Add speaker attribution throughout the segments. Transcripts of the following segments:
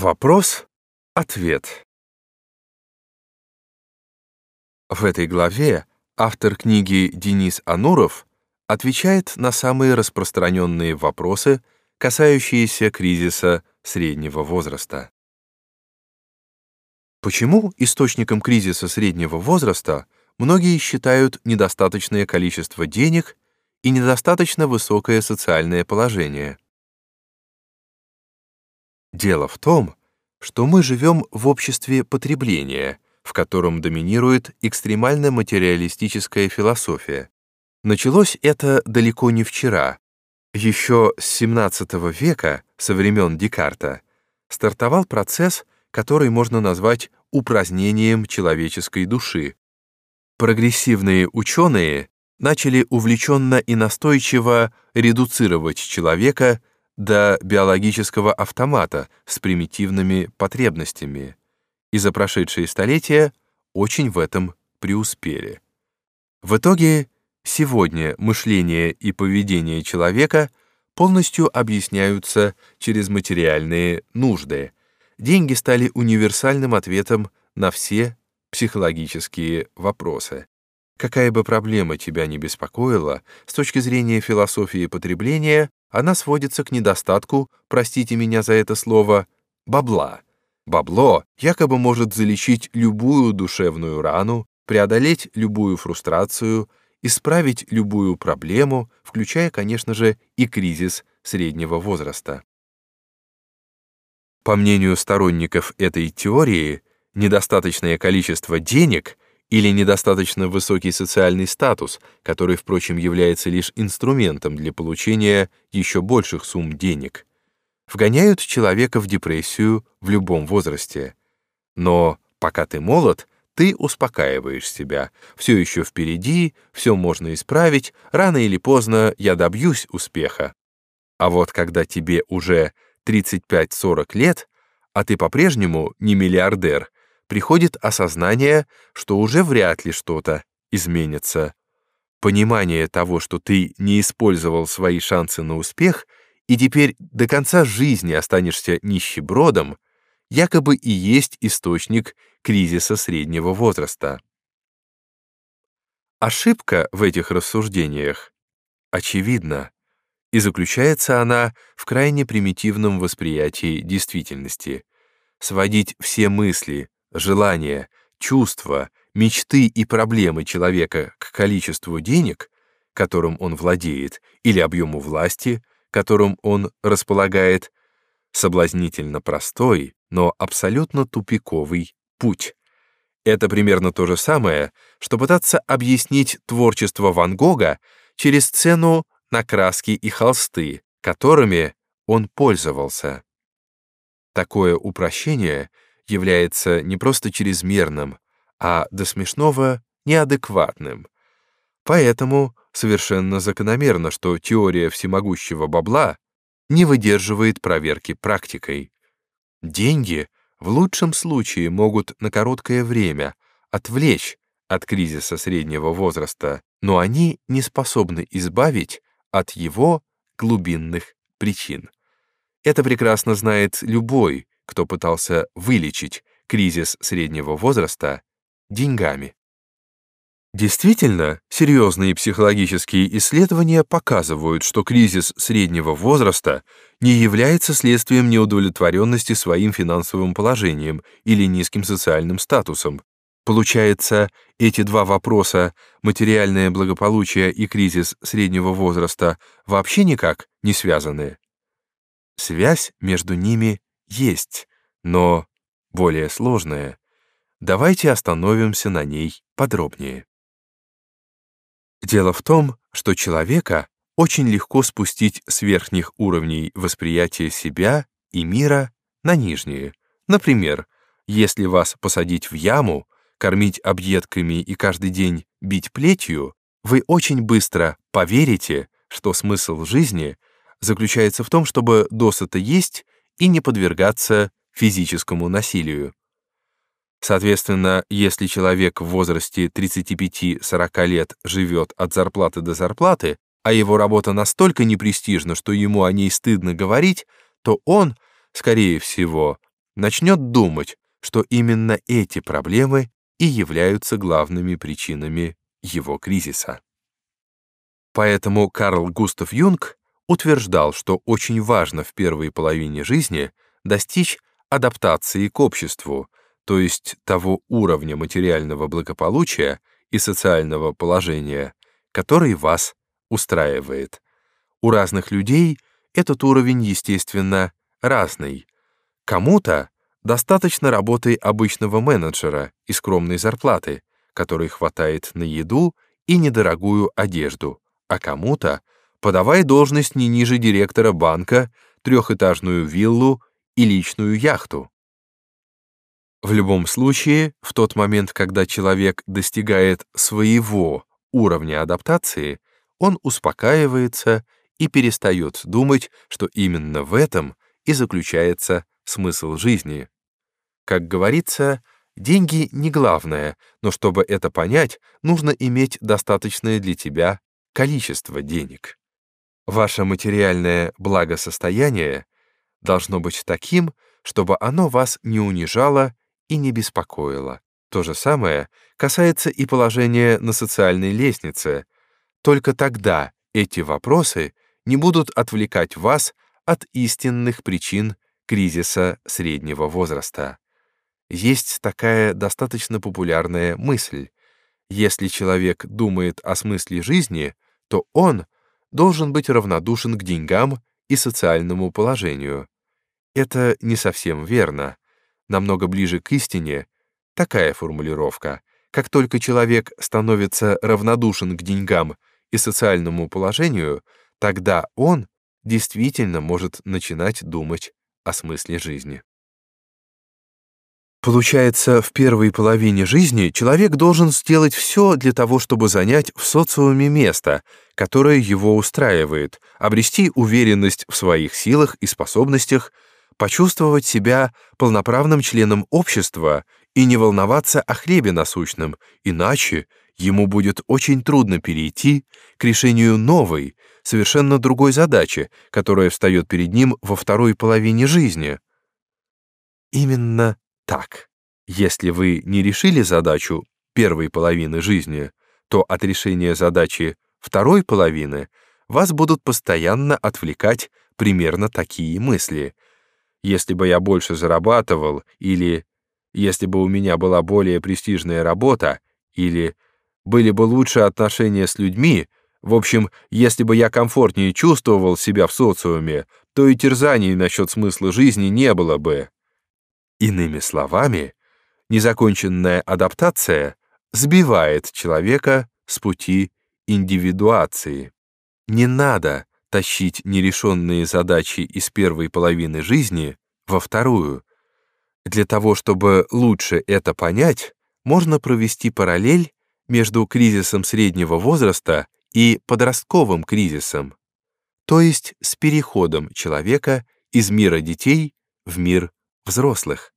Speaker 1: Вопрос-ответ. В этой главе автор книги Денис Ануров отвечает на самые распространенные вопросы, касающиеся кризиса среднего возраста. Почему источником кризиса среднего возраста многие считают недостаточное количество денег и недостаточно высокое социальное положение? Дело в том, что мы живем в обществе потребления — в котором доминирует экстремально материалистическая философия. Началось это далеко не вчера. Еще с XVII века, со времен Декарта, стартовал процесс, который можно назвать упразднением человеческой души. Прогрессивные ученые начали увлеченно и настойчиво редуцировать человека до биологического автомата с примитивными потребностями и за прошедшие столетия очень в этом преуспели. В итоге сегодня мышление и поведение человека полностью объясняются через материальные нужды. Деньги стали универсальным ответом на все психологические вопросы. Какая бы проблема тебя ни беспокоила, с точки зрения философии потребления, она сводится к недостатку, простите меня за это слово, бабла. Бабло якобы может залечить любую душевную рану, преодолеть любую фрустрацию, исправить любую проблему, включая, конечно же, и кризис среднего возраста. По мнению сторонников этой теории, недостаточное количество денег или недостаточно высокий социальный статус, который, впрочем, является лишь инструментом для получения еще больших сумм денег, вгоняют человека в депрессию в любом возрасте. Но пока ты молод, ты успокаиваешь себя. Все еще впереди, все можно исправить, рано или поздно я добьюсь успеха. А вот когда тебе уже 35-40 лет, а ты по-прежнему не миллиардер, приходит осознание, что уже вряд ли что-то изменится. Понимание того, что ты не использовал свои шансы на успех — и теперь до конца жизни останешься нищебродом, якобы и есть источник кризиса среднего возраста. Ошибка в этих рассуждениях очевидна, и заключается она в крайне примитивном восприятии действительности. Сводить все мысли, желания, чувства, мечты и проблемы человека к количеству денег, которым он владеет, или объему власти — которым он располагает, соблазнительно простой, но абсолютно тупиковый путь. Это примерно то же самое, что пытаться объяснить творчество Ван Гога через сцену на краски и холсты, которыми он пользовался. Такое упрощение является не просто чрезмерным, а до смешного неадекватным. Поэтому совершенно закономерно, что теория всемогущего бабла не выдерживает проверки практикой. Деньги в лучшем случае могут на короткое время отвлечь от кризиса среднего возраста, но они не способны избавить от его глубинных причин. Это прекрасно знает любой, кто пытался вылечить кризис среднего возраста деньгами. Действительно, серьезные психологические исследования показывают, что кризис среднего возраста не является следствием неудовлетворенности своим финансовым положением или низким социальным статусом. Получается, эти два вопроса, материальное благополучие и кризис среднего возраста, вообще никак не связаны. Связь между ними есть, но более сложная. Давайте остановимся на ней подробнее. Дело в том, что человека очень легко спустить с верхних уровней восприятия себя и мира на нижние. Например, если вас посадить в яму, кормить объедками и каждый день бить плетью, вы очень быстро поверите, что смысл жизни заключается в том, чтобы досыта есть и не подвергаться физическому насилию. Соответственно, если человек в возрасте 35-40 лет живет от зарплаты до зарплаты, а его работа настолько непрестижна, что ему о ней стыдно говорить, то он, скорее всего, начнет думать, что именно эти проблемы и являются главными причинами его кризиса. Поэтому Карл Густав Юнг утверждал, что очень важно в первой половине жизни достичь адаптации к обществу, то есть того уровня материального благополучия и социального положения, который вас устраивает. У разных людей этот уровень, естественно, разный. Кому-то достаточно работы обычного менеджера и скромной зарплаты, которой хватает на еду и недорогую одежду, а кому-то подавай должность не ниже директора банка, трехэтажную виллу и личную яхту. В любом случае, в тот момент, когда человек достигает своего уровня адаптации, он успокаивается и перестает думать, что именно в этом и заключается смысл жизни. Как говорится, деньги не главное, но чтобы это понять, нужно иметь достаточное для тебя количество денег. Ваше материальное благосостояние должно быть таким, чтобы оно вас не унижало и не беспокоило. То же самое касается и положения на социальной лестнице. Только тогда эти вопросы не будут отвлекать вас от истинных причин кризиса среднего возраста. Есть такая достаточно популярная мысль. Если человек думает о смысле жизни, то он должен быть равнодушен к деньгам и социальному положению. Это не совсем верно. Намного ближе к истине такая формулировка. Как только человек становится равнодушен к деньгам и социальному положению, тогда он действительно может начинать думать о смысле жизни. Получается, в первой половине жизни человек должен сделать все для того, чтобы занять в социуме место, которое его устраивает, обрести уверенность в своих силах и способностях, почувствовать себя полноправным членом общества и не волноваться о хлебе насущном, иначе ему будет очень трудно перейти к решению новой, совершенно другой задачи, которая встает перед ним во второй половине жизни. Именно так. Если вы не решили задачу первой половины жизни, то от решения задачи второй половины вас будут постоянно отвлекать примерно такие мысли. Если бы я больше зарабатывал, или если бы у меня была более престижная работа, или были бы лучше отношения с людьми, в общем, если бы я комфортнее чувствовал себя в социуме, то и терзаний насчет смысла жизни не было бы. Иными словами, незаконченная адаптация сбивает человека с пути индивидуации. Не надо тащить нерешенные задачи из первой половины жизни во вторую. Для того, чтобы лучше это понять, можно провести параллель между кризисом среднего возраста и подростковым кризисом, то есть с переходом человека из мира детей в мир взрослых.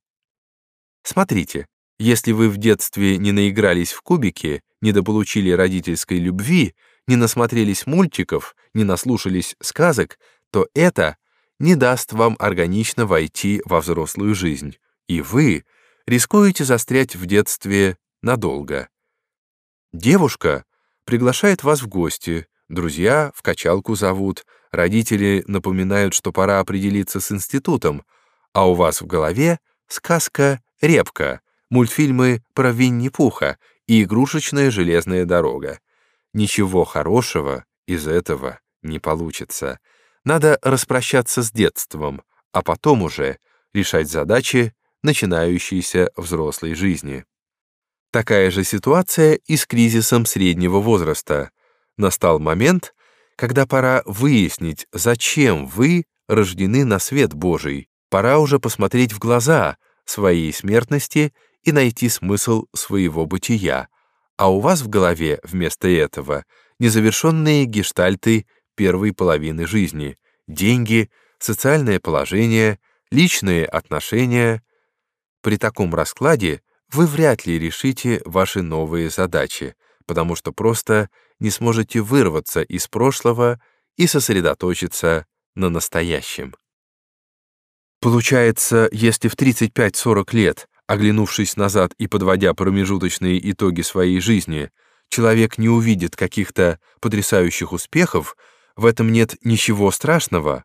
Speaker 1: Смотрите, если вы в детстве не наигрались в кубики, не дополучили родительской любви, не насмотрелись мультиков, не наслушались сказок, то это не даст вам органично войти во взрослую жизнь, и вы рискуете застрять в детстве надолго. Девушка приглашает вас в гости, друзья в качалку зовут, родители напоминают, что пора определиться с институтом, а у вас в голове сказка «Репка», мультфильмы про Винни-Пуха и игрушечная железная дорога. Ничего хорошего из этого не получится. Надо распрощаться с детством, а потом уже решать задачи начинающейся взрослой жизни. Такая же ситуация и с кризисом среднего возраста. Настал момент, когда пора выяснить, зачем вы рождены на свет Божий. Пора уже посмотреть в глаза своей смертности и найти смысл своего бытия. А у вас в голове вместо этого незавершенные гештальты первой половины жизни, деньги, социальное положение, личные отношения. При таком раскладе вы вряд ли решите ваши новые задачи, потому что просто не сможете вырваться из прошлого и сосредоточиться на настоящем. Получается, если в 35-40 лет, оглянувшись назад и подводя промежуточные итоги своей жизни, человек не увидит каких-то потрясающих успехов, в этом нет ничего страшного.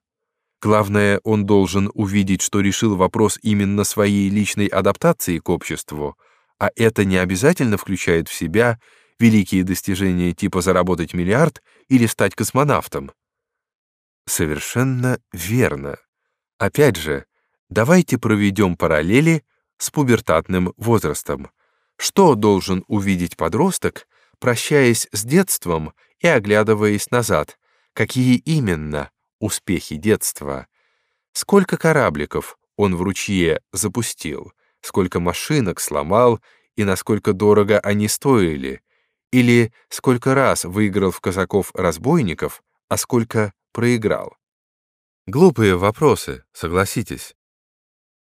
Speaker 1: Главное, он должен увидеть, что решил вопрос именно своей личной адаптации к обществу, а это не обязательно включает в себя великие достижения типа заработать миллиард или стать космонавтом. Совершенно верно. Опять же, давайте проведем параллели с пубертатным возрастом. Что должен увидеть подросток, прощаясь с детством и оглядываясь назад? Какие именно успехи детства? Сколько корабликов он в ручье запустил? Сколько машинок сломал и насколько дорого они стоили? Или сколько раз выиграл в казаков-разбойников, а сколько проиграл? Глупые вопросы, согласитесь.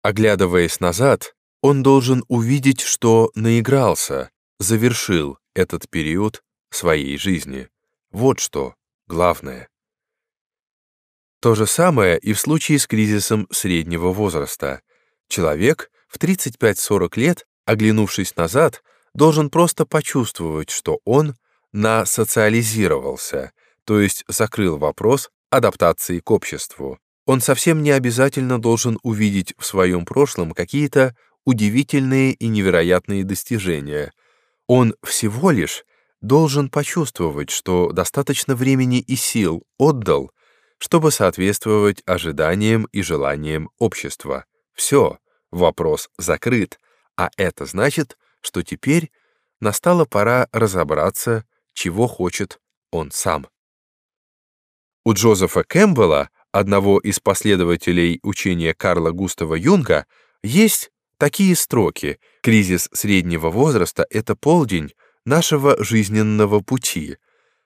Speaker 1: Оглядываясь назад, он должен увидеть, что наигрался, завершил этот период своей жизни. Вот что главное. То же самое и в случае с кризисом среднего возраста. Человек в 35-40 лет, оглянувшись назад, должен просто почувствовать, что он насоциализировался, то есть закрыл вопрос адаптации к обществу. Он совсем не обязательно должен увидеть в своем прошлом какие-то удивительные и невероятные достижения. Он всего лишь должен почувствовать, что достаточно времени и сил отдал, чтобы соответствовать ожиданиям и желаниям общества. Все, вопрос закрыт, а это значит, что теперь настала пора разобраться, чего хочет он сам. У Джозефа Кэмпбелла, одного из последователей учения Карла Густава Юнга, есть такие строки «Кризис среднего возраста — это полдень нашего жизненного пути».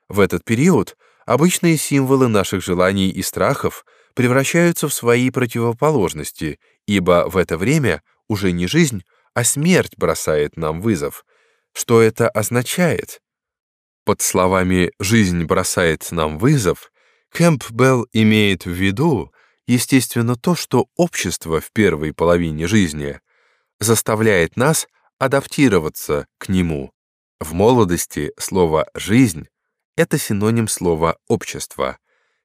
Speaker 1: В этот период обычные символы наших желаний и страхов превращаются в свои противоположности, ибо в это время уже не жизнь, а смерть бросает нам вызов. Что это означает? Под словами «жизнь бросает нам вызов» Кэмпбелл имеет в виду, естественно, то, что общество в первой половине жизни заставляет нас адаптироваться к нему. В молодости слово «жизнь» — это синоним слова «общество».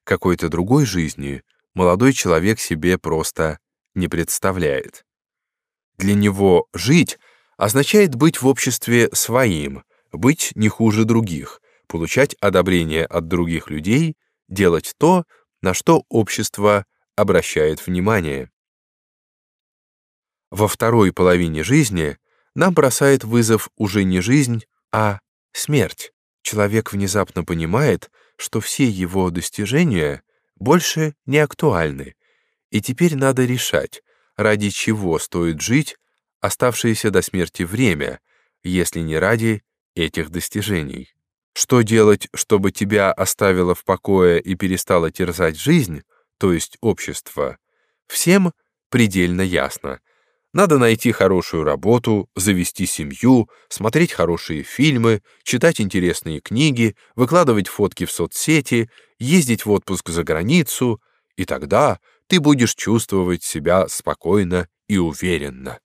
Speaker 1: Какой-то другой жизни молодой человек себе просто не представляет. Для него «жить» означает быть в обществе своим, быть не хуже других, получать одобрение от других людей, делать то, на что общество обращает внимание. Во второй половине жизни нам бросает вызов уже не жизнь, а смерть. Человек внезапно понимает, что все его достижения больше не актуальны, и теперь надо решать, ради чего стоит жить оставшееся до смерти время, если не ради этих достижений. Что делать, чтобы тебя оставило в покое и перестало терзать жизнь, то есть общество, всем предельно ясно. Надо найти хорошую работу, завести семью, смотреть хорошие фильмы, читать интересные книги, выкладывать фотки в соцсети, ездить в отпуск за границу, и тогда ты будешь чувствовать себя спокойно и уверенно.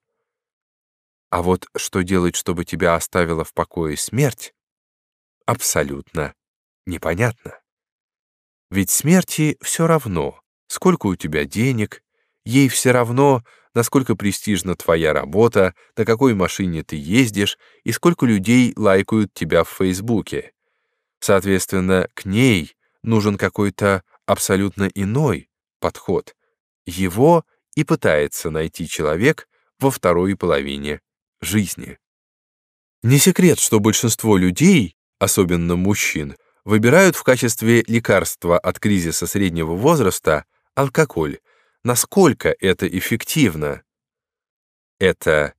Speaker 1: А вот что делать, чтобы тебя оставила в покое смерть, абсолютно непонятно. Ведь смерти все равно, сколько у тебя денег, ей все равно, насколько престижна твоя работа, на какой машине ты ездишь и сколько людей лайкают тебя в Фейсбуке. Соответственно, к ней нужен какой-то абсолютно иной подход. Его и пытается найти человек во второй половине жизни. Не секрет, что большинство людей, особенно мужчин, выбирают в качестве лекарства от кризиса среднего возраста алкоголь. Насколько это эффективно? Это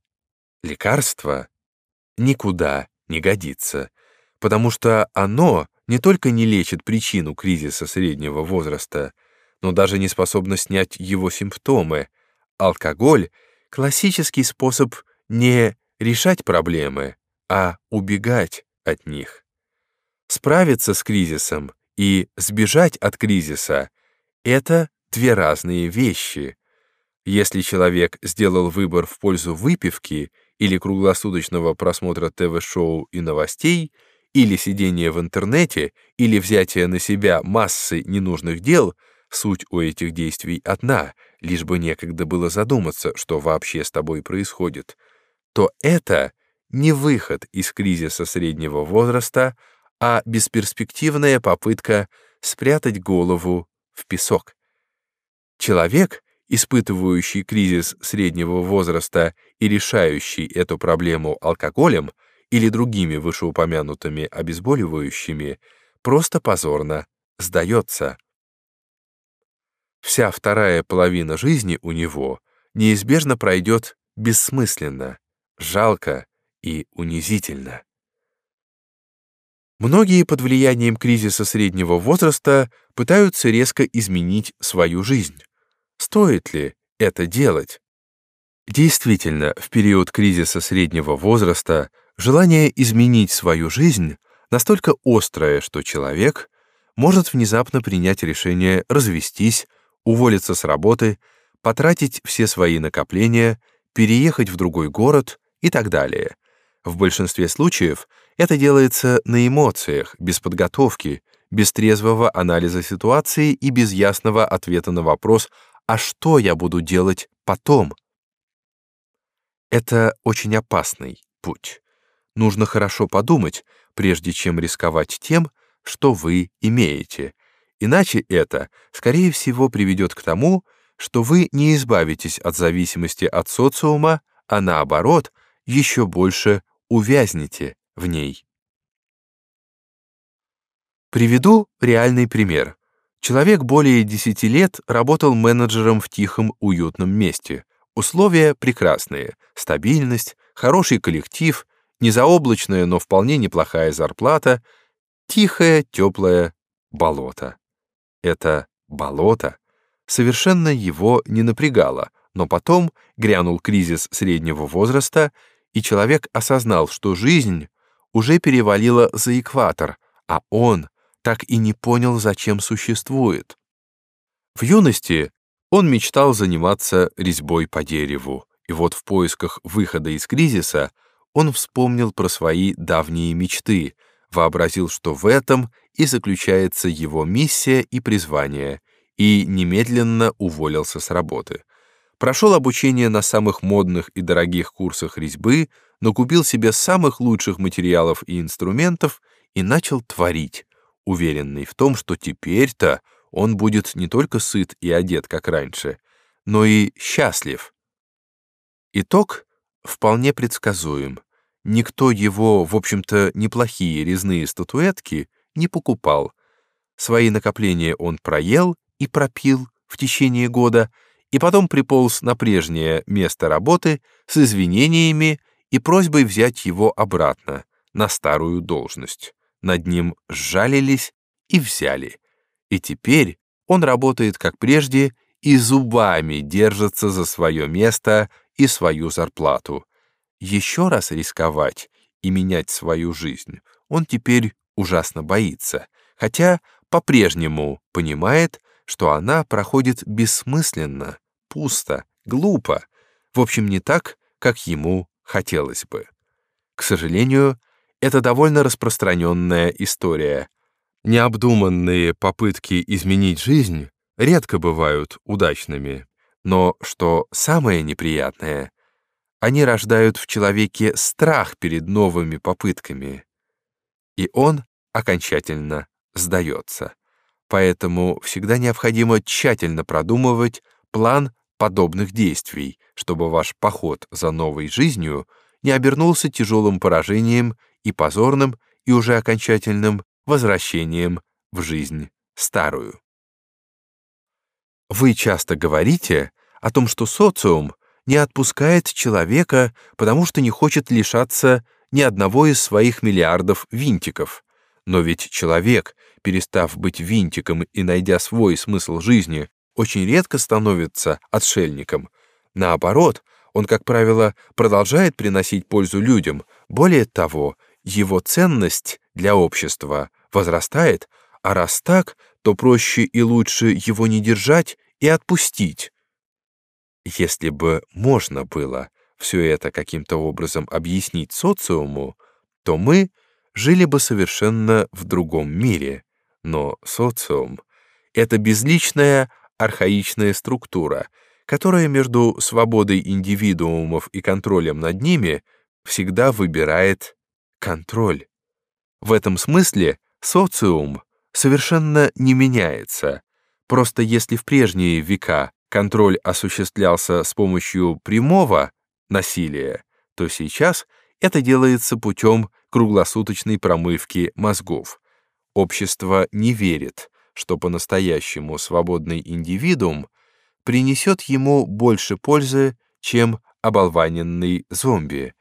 Speaker 1: лекарство никуда не годится, потому что оно не только не лечит причину кризиса среднего возраста, но даже не способно снять его симптомы. Алкоголь — классический способ не решать проблемы, а убегать от них. Справиться с кризисом и сбежать от кризиса — это две разные вещи. Если человек сделал выбор в пользу выпивки или круглосуточного просмотра ТВ-шоу и новостей, или сидения в интернете, или взятия на себя массы ненужных дел, суть у этих действий одна, лишь бы некогда было задуматься, что вообще с тобой происходит, то это не выход из кризиса среднего возраста, а бесперспективная попытка спрятать голову в песок. Человек, испытывающий кризис среднего возраста и решающий эту проблему алкоголем или другими вышеупомянутыми обезболивающими, просто позорно сдается. Вся вторая половина жизни у него неизбежно пройдет бессмысленно, жалко и унизительно. Многие под влиянием кризиса среднего возраста пытаются резко изменить свою жизнь. Стоит ли это делать? Действительно, в период кризиса среднего возраста желание изменить свою жизнь настолько острое, что человек может внезапно принять решение развестись, уволиться с работы, потратить все свои накопления, переехать в другой город и так далее. В большинстве случаев это делается на эмоциях, без подготовки, без трезвого анализа ситуации и без ясного ответа на вопрос «А что я буду делать потом?». Это очень опасный путь. Нужно хорошо подумать, прежде чем рисковать тем, что вы имеете. Иначе это, скорее всего, приведет к тому, что вы не избавитесь от зависимости от социума, а наоборот, еще больше увязнете в ней. Приведу реальный пример. Человек более 10 лет работал менеджером в тихом, уютном месте. Условия прекрасные, стабильность, хороший коллектив, незаоблачная, но вполне неплохая зарплата, тихое, теплое болото. Это болото совершенно его не напрягало, но потом грянул кризис среднего возраста, и человек осознал, что жизнь уже перевалила за экватор, а он так и не понял, зачем существует. В юности он мечтал заниматься резьбой по дереву, и вот в поисках выхода из кризиса он вспомнил про свои давние мечты, вообразил, что в этом и заключается его миссия и призвание, и немедленно уволился с работы прошел обучение на самых модных и дорогих курсах резьбы, но купил себе самых лучших материалов и инструментов и начал творить, уверенный в том, что теперь-то он будет не только сыт и одет, как раньше, но и счастлив. Итог вполне предсказуем. Никто его, в общем-то, неплохие резные статуэтки не покупал. Свои накопления он проел и пропил в течение года — и потом приполз на прежнее место работы с извинениями и просьбой взять его обратно, на старую должность. Над ним сжалились и взяли. И теперь он работает как прежде и зубами держится за свое место и свою зарплату. Еще раз рисковать и менять свою жизнь он теперь ужасно боится, хотя по-прежнему понимает, что она проходит бессмысленно, пусто, глупо, в общем, не так, как ему хотелось бы. К сожалению, это довольно распространенная история. Необдуманные попытки изменить жизнь редко бывают удачными, но, что самое неприятное, они рождают в человеке страх перед новыми попытками, и он окончательно сдается. Поэтому всегда необходимо тщательно продумывать план подобных действий, чтобы ваш поход за новой жизнью не обернулся тяжелым поражением и позорным и уже окончательным возвращением в жизнь старую. Вы часто говорите о том, что социум не отпускает человека, потому что не хочет лишаться ни одного из своих миллиардов винтиков. Но ведь человек, перестав быть винтиком и найдя свой смысл жизни, очень редко становится отшельником. Наоборот, он, как правило, продолжает приносить пользу людям. Более того, его ценность для общества возрастает, а раз так, то проще и лучше его не держать и отпустить. Если бы можно было все это каким-то образом объяснить социуму, то мы жили бы совершенно в другом мире. Но социум — это безличная, архаичная структура, которая между свободой индивидуумов и контролем над ними всегда выбирает контроль. В этом смысле социум совершенно не меняется. Просто если в прежние века контроль осуществлялся с помощью прямого насилия, то сейчас это делается путем круглосуточной промывки мозгов. Общество не верит, что по-настоящему свободный индивидуум принесет ему больше пользы, чем оболваненный зомби.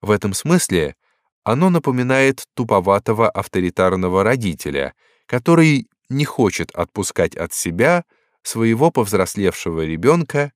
Speaker 1: В этом смысле оно напоминает туповатого авторитарного родителя, который не хочет отпускать от себя своего повзрослевшего ребенка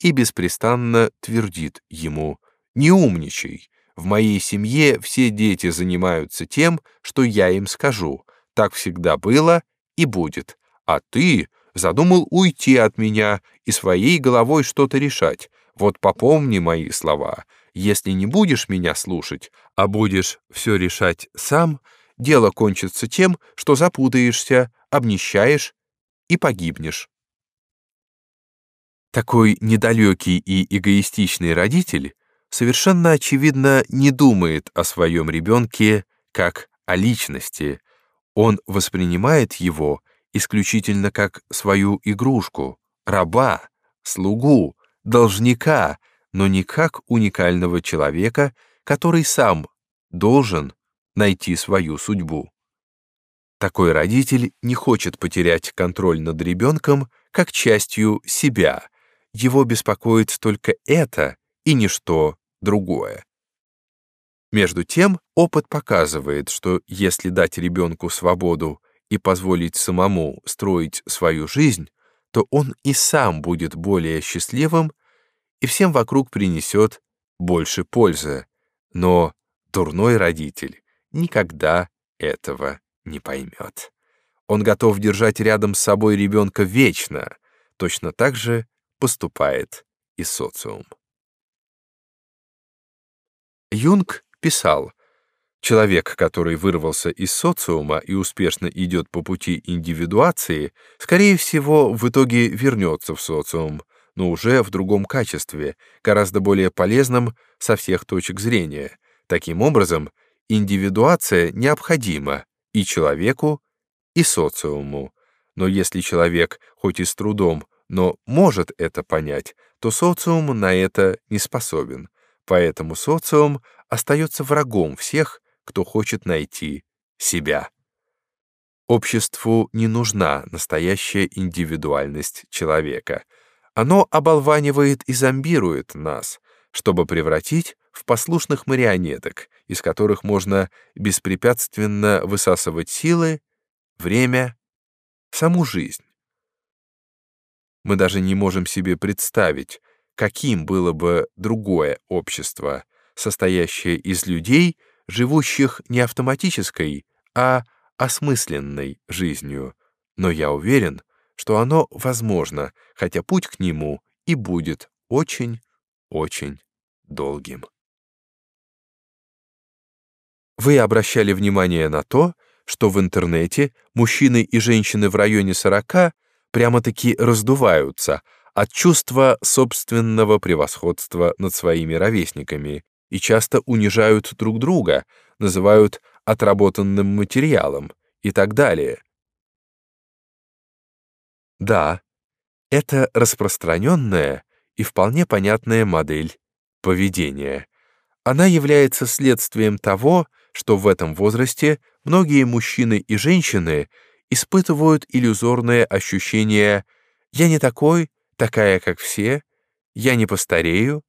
Speaker 1: и беспрестанно твердит ему «Не умничай, в моей семье все дети занимаются тем, что я им скажу. Так всегда было и будет. А ты задумал уйти от меня и своей головой что-то решать. Вот попомни мои слова. Если не будешь меня слушать, а будешь все решать сам, дело кончится тем, что запутаешься, обнищаешь и погибнешь. Такой недалекий и эгоистичный родитель совершенно очевидно не думает о своем ребенке как о личности. Он воспринимает его исключительно как свою игрушку, раба, слугу, должника, но не как уникального человека, который сам должен найти свою судьбу. Такой родитель не хочет потерять контроль над ребенком как частью себя. Его беспокоит только это и ничто другое. Между тем, опыт показывает, что если дать ребенку свободу и позволить самому строить свою жизнь, то он и сам будет более счастливым и всем вокруг принесет больше пользы. Но дурной родитель никогда этого не поймет. Он готов держать рядом с собой ребенка вечно, точно так же поступает и социум. Юнг писал, Человек, который вырвался из социума и успешно идет по пути индивидуации, скорее всего, в итоге вернется в социум, но уже в другом качестве, гораздо более полезном со всех точек зрения. Таким образом, индивидуация необходима и человеку, и социуму. Но если человек, хоть и с трудом, но может это понять, то социум на это не способен. Поэтому социум остается врагом всех, кто хочет найти себя. Обществу не нужна настоящая индивидуальность человека. Оно оболванивает и зомбирует нас, чтобы превратить в послушных марионеток, из которых можно беспрепятственно высасывать силы, время, саму жизнь. Мы даже не можем себе представить, каким было бы другое общество, состоящее из людей, живущих не автоматической, а осмысленной жизнью, но я уверен, что оно возможно, хотя путь к нему и будет очень-очень долгим. Вы обращали внимание на то, что в интернете мужчины и женщины в районе 40 прямо-таки раздуваются от чувства собственного превосходства над своими ровесниками и часто унижают друг друга, называют отработанным материалом и так далее. Да, это распространенная и вполне понятная модель поведения. Она является следствием того, что в этом возрасте многие мужчины и женщины испытывают иллюзорное ощущение «я не такой, такая, как все», «я не постарею»,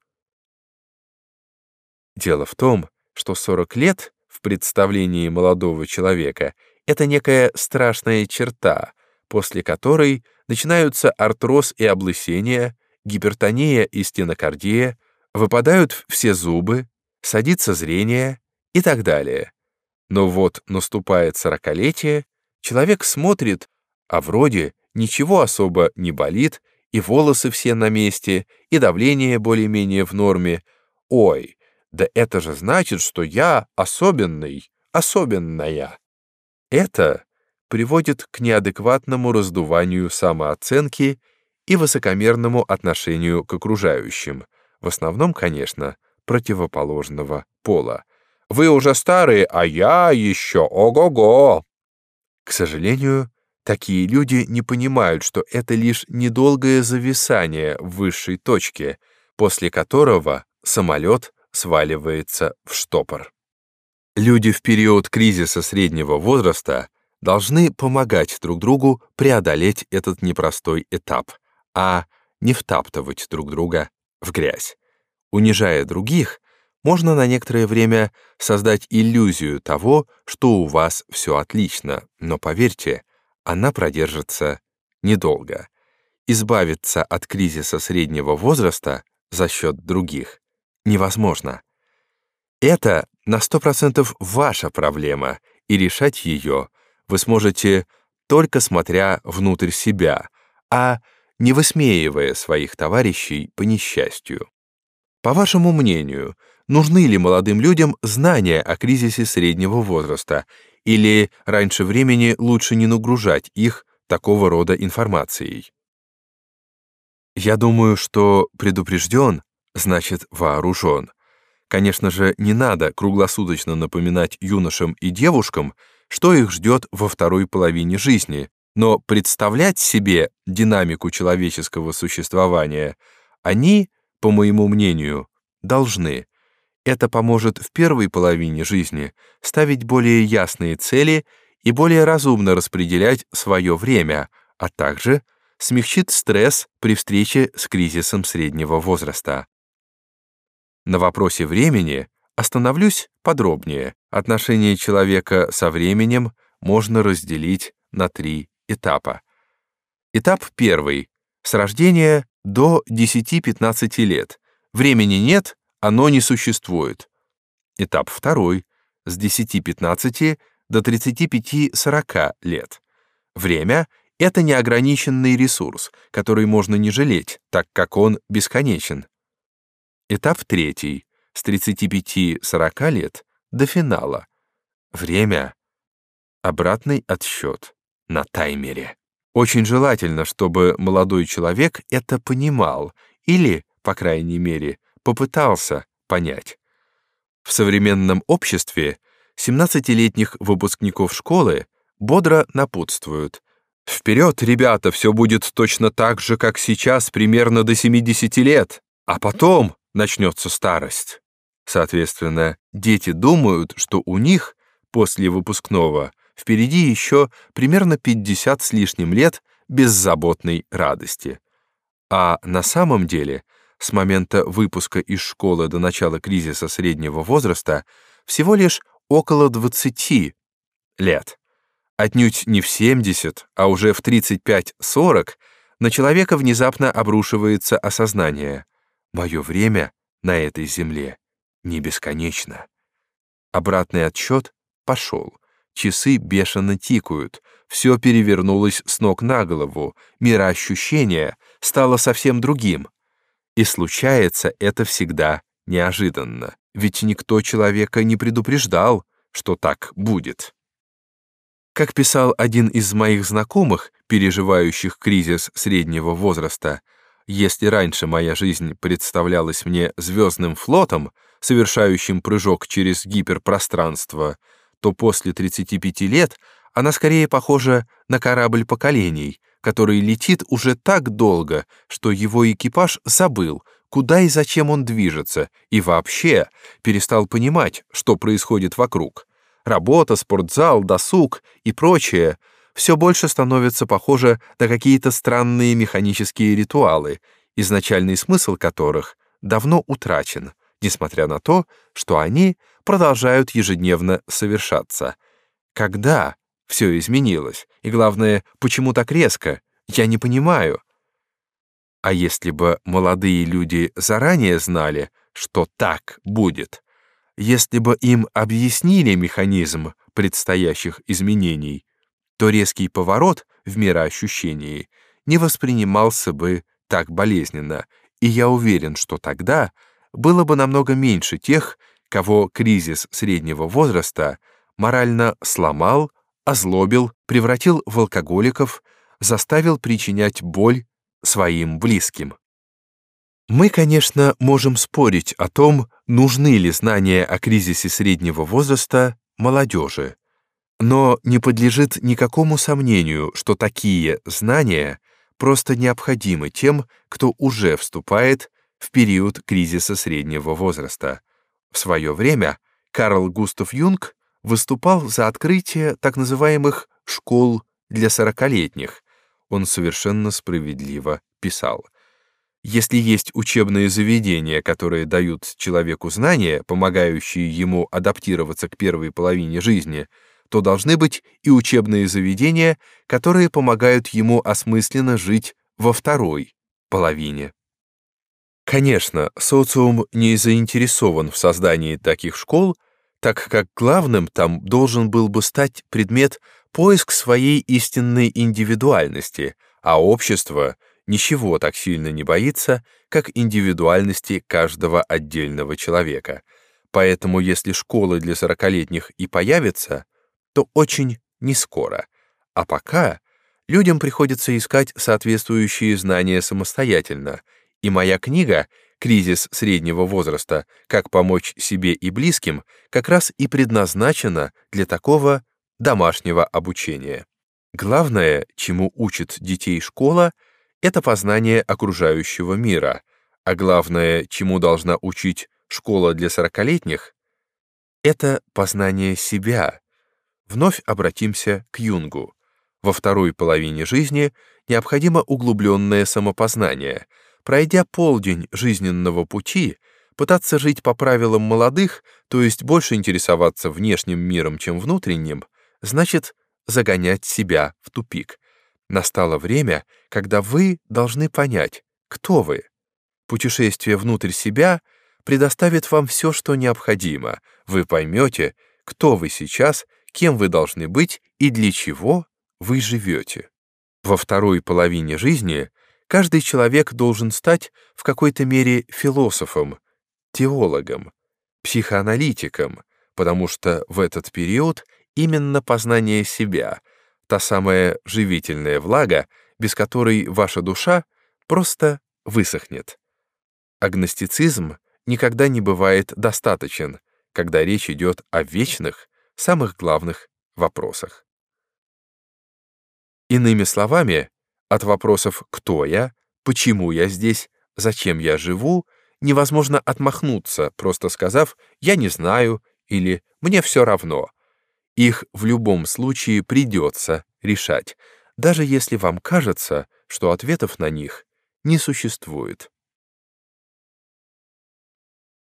Speaker 1: Дело в том, что 40 лет в представлении молодого человека — это некая страшная черта, после которой начинаются артроз и облысение, гипертония и стенокардия, выпадают все зубы, садится зрение и так далее. Но вот наступает сорокалетие, человек смотрит, а вроде ничего особо не болит и волосы все на месте, и давление более-менее в норме. Ой, да это же значит, что я особенный, особенная. Это приводит к неадекватному раздуванию самооценки и высокомерному отношению к окружающим, в основном, конечно, противоположного пола. Вы уже старые, а я еще ого-го. К сожалению, такие люди не понимают, что это лишь недолгое зависание в высшей точке, после которого самолет сваливается в штопор. Люди в период кризиса среднего возраста должны помогать друг другу преодолеть этот непростой этап, а не втаптывать друг друга в грязь. Унижая других, можно на некоторое время создать иллюзию того, что у вас все отлично, но поверьте, она продержится недолго. Избавиться от кризиса среднего возраста за счет других невозможно. Это на 100% ваша проблема, и решать ее вы сможете только смотря внутрь себя, а не высмеивая своих товарищей по несчастью. По вашему мнению, нужны ли молодым людям знания о кризисе среднего возраста, или раньше времени лучше не нагружать их такого рода информацией? Я думаю, что предупрежден значит вооружен. Конечно же, не надо круглосуточно напоминать юношам и девушкам, что их ждет во второй половине жизни, но представлять себе динамику человеческого существования они, по моему мнению, должны. Это поможет в первой половине жизни ставить более ясные цели и более разумно распределять свое время, а также смягчит стресс при встрече с кризисом среднего возраста. На вопросе времени остановлюсь подробнее. Отношение человека со временем можно разделить на три этапа. Этап первый. С рождения до 10-15 лет. Времени нет, оно не существует. Этап второй. С 10-15 до 35-40 лет. Время — это неограниченный ресурс, который можно не жалеть, так как он бесконечен. Этап третий. С 35-40 лет до финала. Время — обратный отсчет на таймере. Очень желательно, чтобы молодой человек это понимал или, по крайней мере, попытался понять. В современном обществе 17-летних выпускников школы бодро напутствуют. «Вперед, ребята, все будет точно так же, как сейчас, примерно до 70 лет, а потом начнется старость». Соответственно, дети думают, что у них после выпускного впереди еще примерно 50 с лишним лет беззаботной радости. А на самом деле с момента выпуска из школы до начала кризиса среднего возраста всего лишь около 20 лет. Отнюдь не в 70, а уже в 35-40 на человека внезапно обрушивается осознание. Мое время на этой земле не бесконечно. Обратный отсчет пошел. Часы бешено тикают, все перевернулось с ног на голову, мироощущение стало совсем другим. И случается это всегда неожиданно, ведь никто человека не предупреждал, что так будет. Как писал один из моих знакомых, переживающих кризис среднего возраста, если раньше моя жизнь представлялась мне звездным флотом, совершающим прыжок через гиперпространство, то после 35 лет она скорее похожа на корабль поколений — который летит уже так долго, что его экипаж забыл, куда и зачем он движется, и вообще перестал понимать, что происходит вокруг. Работа, спортзал, досуг и прочее все больше становится похоже на какие-то странные механические ритуалы, изначальный смысл которых давно утрачен, несмотря на то, что они продолжают ежедневно совершаться. Когда все изменилось. И главное, почему так резко? Я не понимаю. А если бы молодые люди заранее знали, что так будет, если бы им объяснили механизм предстоящих изменений, то резкий поворот в мироощущении не воспринимался бы так болезненно, и я уверен, что тогда было бы намного меньше тех, кого кризис среднего возраста морально сломал, озлобил, превратил в алкоголиков, заставил причинять боль своим близким. Мы, конечно, можем спорить о том, нужны ли знания о кризисе среднего возраста молодежи, но не подлежит никакому сомнению, что такие знания просто необходимы тем, кто уже вступает в период кризиса среднего возраста. В свое время Карл Густав Юнг выступал за открытие так называемых «школ для сорокалетних». Он совершенно справедливо писал. Если есть учебные заведения, которые дают человеку знания, помогающие ему адаптироваться к первой половине жизни, то должны быть и учебные заведения, которые помогают ему осмысленно жить во второй половине. Конечно, социум не заинтересован в создании таких школ, так как главным там должен был бы стать предмет поиск своей истинной индивидуальности, а общество — ничего так сильно не боится, как индивидуальности каждого отдельного человека. Поэтому если школы для сорокалетних и появятся, то очень нескоро. А пока людям приходится искать соответствующие знания самостоятельно, и моя книга «Кризис среднего возраста. Как помочь себе и близким» как раз и предназначена для такого домашнего обучения. Главное, чему учит детей школа — это познание окружающего мира, а главное, чему должна учить школа для сорокалетних, это познание себя. Вновь обратимся к Юнгу. Во второй половине жизни необходимо углубленное самопознание. Пройдя полдень жизненного пути, пытаться жить по правилам молодых, то есть больше интересоваться внешним миром, чем внутренним, значит загонять себя в тупик. Настало время, когда вы должны понять, кто вы. Путешествие внутрь себя предоставит вам все, что необходимо. Вы поймете, кто вы сейчас, кем вы должны быть и для чего вы живете. Во второй половине жизни каждый человек должен стать в какой-то мере философом, теологом, психоаналитиком, потому что в этот период именно познание себя — та самая живительная влага, без которой ваша душа просто высохнет. Агностицизм никогда не бывает достаточен, когда речь идет о вечных, самых главных вопросах. Иными словами, от вопросов «кто я?», «почему я здесь?», «зачем я живу?» невозможно отмахнуться, просто сказав «я не знаю» или «мне все равно», их в любом случае придется решать, даже если вам кажется, что ответов на них не существует.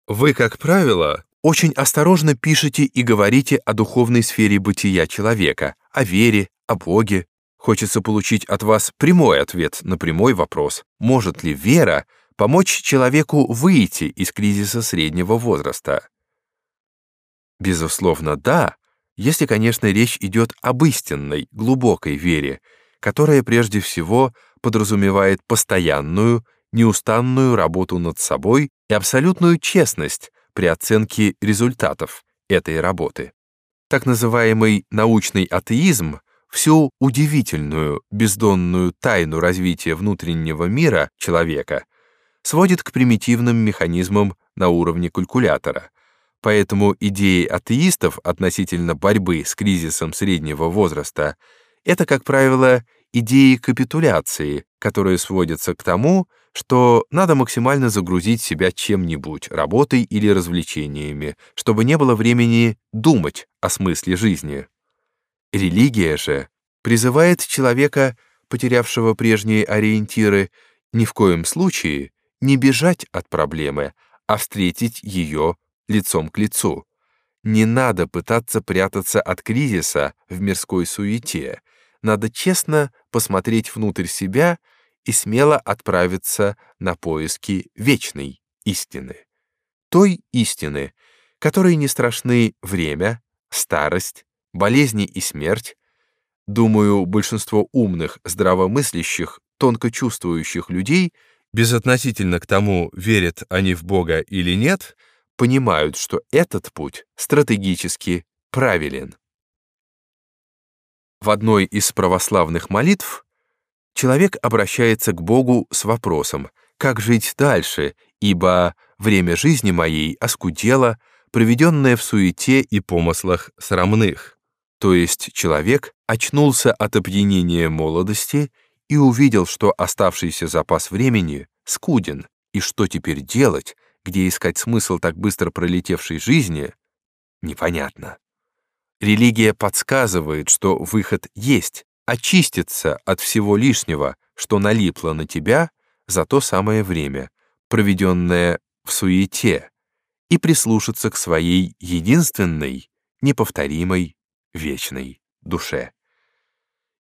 Speaker 1: Вы, как правило, очень осторожно пишете и говорите о духовной сфере бытия человека, о вере, о Боге. Хочется получить от вас прямой ответ на прямой вопрос, может ли вера помочь человеку выйти из кризиса среднего возраста? Безусловно, да, если, конечно, речь идет об истинной, глубокой вере, которая прежде всего подразумевает постоянную, неустанную работу над собой и абсолютную честность при оценке результатов этой работы. Так называемый научный атеизм всю удивительную, бездонную тайну развития внутреннего мира человека сводит к примитивным механизмам на уровне калькулятора, Поэтому идеи атеистов относительно борьбы с кризисом среднего возраста — это, как правило, идеи капитуляции, которые сводятся к тому, что надо максимально загрузить себя чем-нибудь, работой или развлечениями, чтобы не было времени думать о смысле жизни. Религия же призывает человека, потерявшего прежние ориентиры, ни в коем случае не бежать от проблемы, а встретить ее лицом к лицу. Не надо пытаться прятаться от кризиса в мирской суете. Надо честно посмотреть внутрь себя и смело отправиться на поиски вечной истины. Той истины, которой не страшны время, старость, болезни и смерть. Думаю, большинство умных, здравомыслящих тонко чувствующих людей, безотносительно к тому, верят они в Бога или нет, понимают, что этот путь стратегически правилен. В одной из православных молитв человек обращается к Богу с вопросом, как жить дальше, ибо время жизни моей оскудело, проведенное в суете и помыслах срамных. То есть человек очнулся от опьянения молодости и увидел, что оставшийся запас времени скуден, и что теперь делать, где искать смысл так быстро пролетевшей жизни, непонятно. Религия подсказывает, что выход есть, очиститься от всего лишнего, что налипло на тебя за то самое время, проведенное в суете, и прислушаться к своей единственной, неповторимой, вечной душе.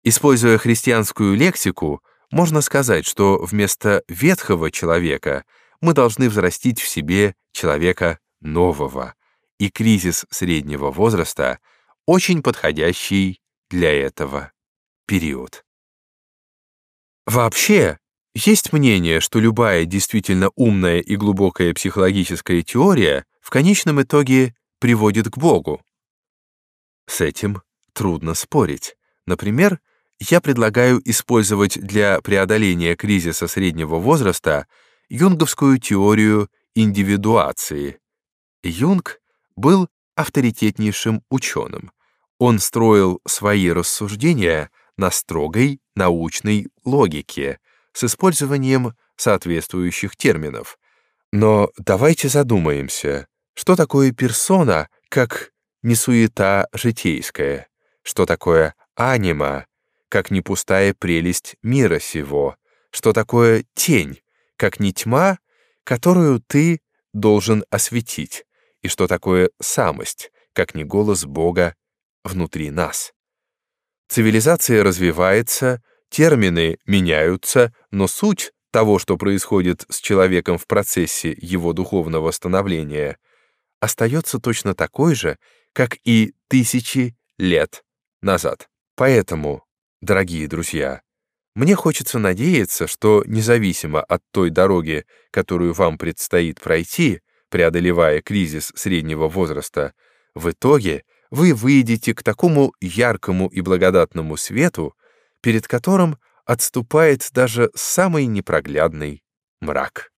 Speaker 1: Используя христианскую лексику, можно сказать, что вместо ветхого человека мы должны взрастить в себе человека нового, и кризис среднего возраста очень подходящий для этого период. Вообще, есть мнение, что любая действительно умная и глубокая психологическая теория в конечном итоге приводит к Богу. С этим трудно спорить. Например, я предлагаю использовать для преодоления кризиса среднего возраста юнговскую теорию индивидуации. Юнг был авторитетнейшим ученым. Он строил свои рассуждения на строгой научной логике, с использованием соответствующих терминов. Но давайте задумаемся, что такое персона, как не суета житейская, что такое анима, как не пустая прелесть мира сего, что такое тень, как не тьма, которую ты должен осветить, и что такое самость, как не голос Бога внутри нас. Цивилизация развивается, термины меняются, но суть того, что происходит с человеком в процессе его духовного становления, остается точно такой же, как и тысячи лет назад. Поэтому, дорогие друзья, мне хочется надеяться, что независимо от той дороги, которую вам предстоит пройти, преодолевая кризис среднего возраста, в итоге вы выйдете к такому яркому и благодатному свету, перед которым отступает даже самый непроглядный мрак.